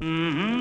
Mm-hmm.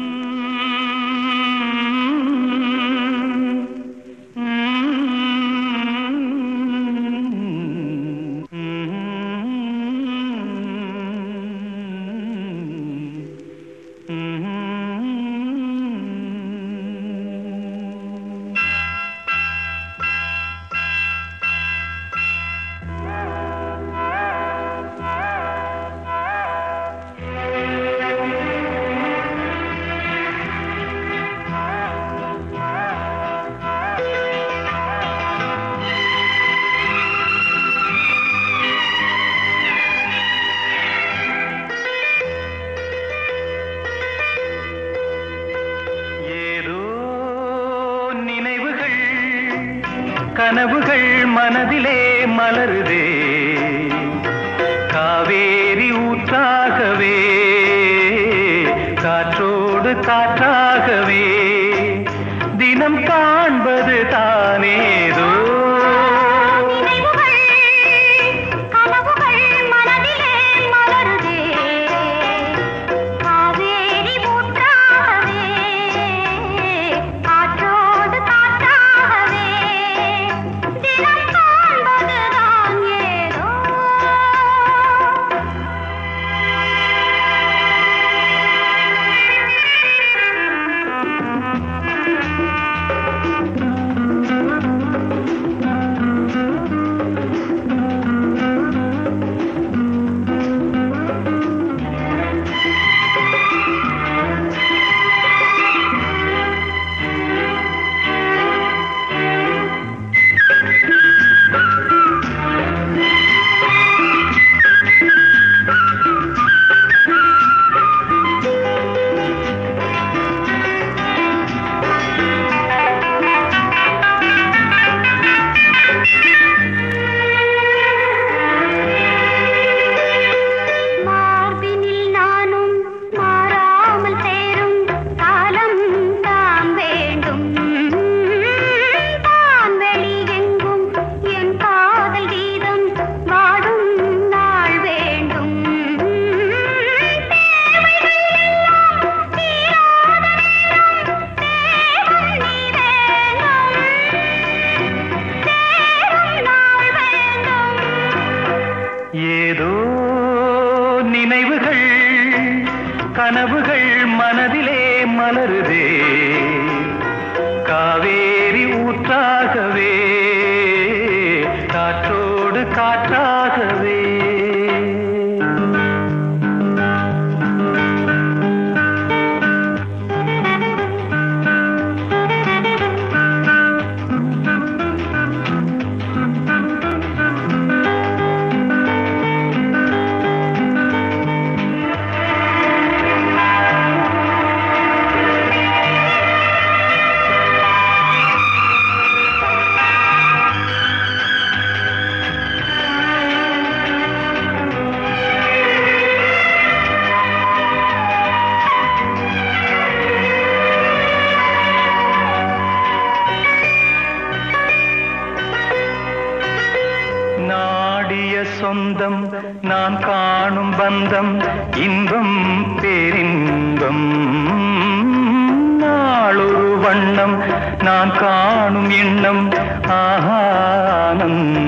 கனவுகள் மனதிலே மலருதே. காவேரி ஊற்றாகவே காற்றோடு காற்றாகவே தினம் காண்பது தானே. கனவுகள் மனதிலே மலருதே. காவேரி ஊற்றாகவே காற்றோடு காற்றா சொந்தம் நான் காணும் பந்தம் இன்பம் பேரின்பம். நாளொரு வண்ணம் நான் காணும் எண்ணம் ஆனந்தம்.